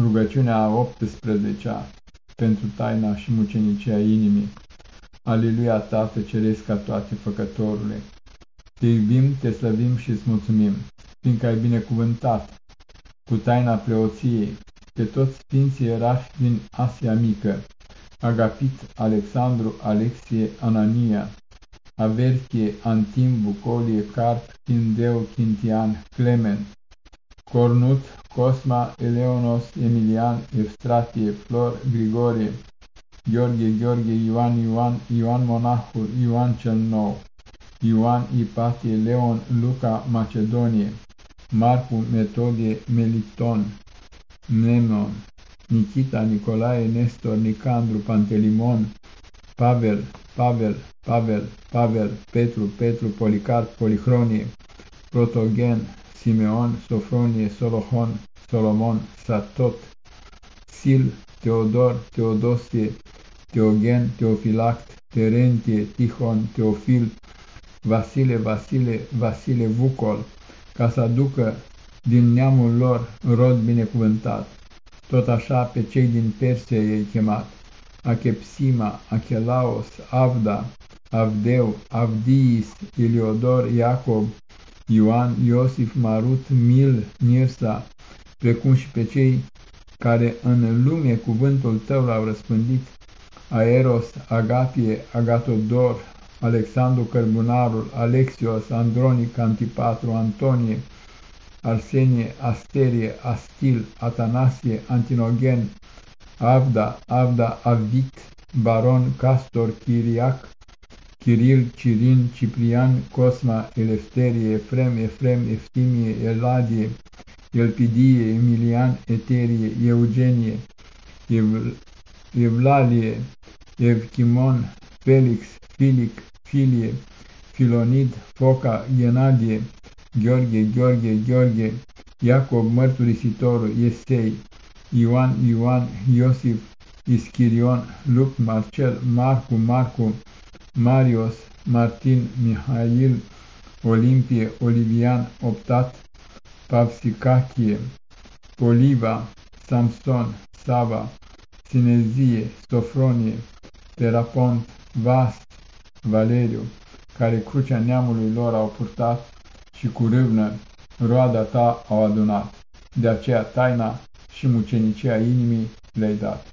Rugăciunea a 18-a pentru taina și mucenicia inimii. Aleluia, Tată Ceresc ca toate Făcătorule! Te iubim, te slăvim și îți mulțumim, fiindcă ai binecuvântat cu taina preoției pe toți sfinții erași din Asia Mică, Agapit, Alexandru, Alexie, Anania, Averchie, Antim, Bucolie, Carp, Chindeu, Quintian, Clement, Cornut, Cosma, Eleonos, Emilian, Evstratie, Flor, Grigorie, Gheorghe, Gheorghe, Ioan, Ioan, Ioan Monahul, Ioan cel Nou, Ioan Ipatie, Leon, Luca, Macedonie, Marcu, Metodie, Meliton, Nemon, Nikita, Nicolae, Nestor, Nicandru, Pantelimon, Pavel, Pavel, Pavel, Pavel, Petru, Petru, Policarp, Polihronie, Protogen, Simeon, Sofronie, Solohon, Solomon, Satot, Sil, Teodor, Teodosie, Teogen, Teofilact, Terentie, Tihon, Teofil, Vasile, Vasile, Vasile Vucol, ca să aducă din neamul lor rod binecuvântat. Tot așa pe cei din Persia i-ai chemat, Achepsima, Achelaos, Avda, Avdeu, Avdiis, Eliodor, Iacob, Ioan, Iosif, Marut, Mil, Nirsa, precum și pe cei care în lume cuvântul tău l-au răspândit, Aeros, Agapie, Agatodor, Alexandru Cărbunarul, Alexios, Andronic, Antipatru, Antonie, Arsenie, Asterie, Astil, Atanasie, Antinogen, Avda, Avda, Avdit, Baron, Castor, Chiriac, Chiril, Cirin, Ciprian, Cosma, Elefterie, Efrem, Efrem, Eftimie, Eladie, Elpidie, Emilian, Eterie, Eugenie, Ev Evlalie, Evchimon, Felix, Filic, Filie, Filonid, Foca, Genadie, Gheorghe, Gheorghe, Gheorghe, Iacob, Mărturisitorul, Esei, Ioan, Ioan, Iosif, Ischirion, Luc, Marcel, Marcu, Marcu, Marios, Martin, Mihail, Olimpie, Olivian, Optat, Pavsicachie, Poliva, Samson, Sava, Sinezie, Sofronie, Terapont, Vast, Valeriu, care crucea neamului lor au purtat și cu râvnă roada ta au adunat. De aceea taina și mucenicia inimii le-ai dat.